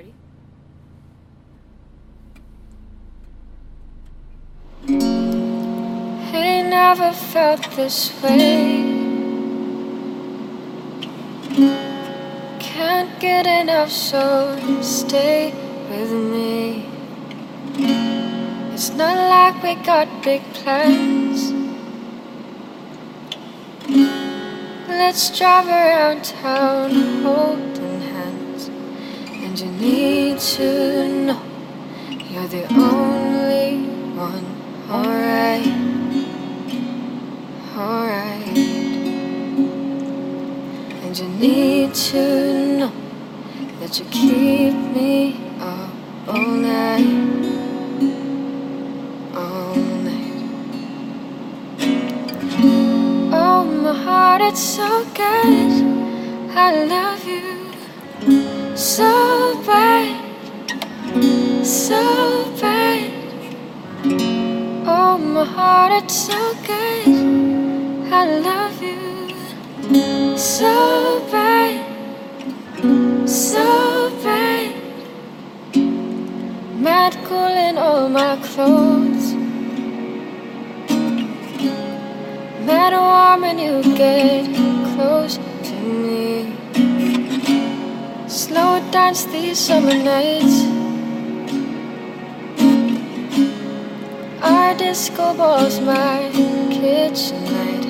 Ready? Never felt this way. Can't get enough, so stay with me. It's not like we got big plans. Let's drive around town hands. And you need to know you're the only one. Alright, alright. And you need to know that you keep me up all night, all night. Oh, my heart, it's so good. I love you so so bad. Oh, my heart, it's so good. I love you so bad, so bad. Mad cool all my clothes. Mad warm when you get close to me. Slow dance these summer nights. Disco ball's my kitchen light,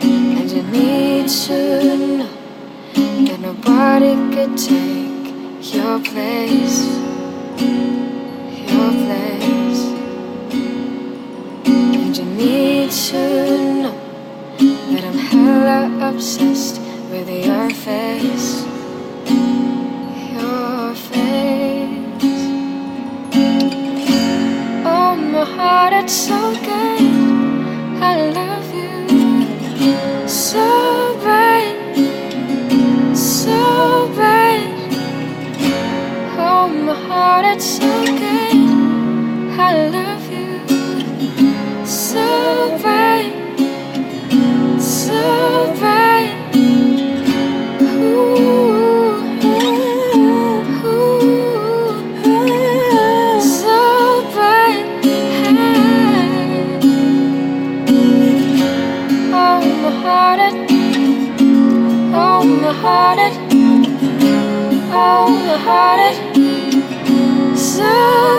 and you need to know that nobody could take your place, your place. And you need to know that I'm hella obsessed with your face, heart, it's so good. I love you so bad, so bad. Oh, my heart, it's so good. I love you oh, my heart, it, oh, my heart, it, so.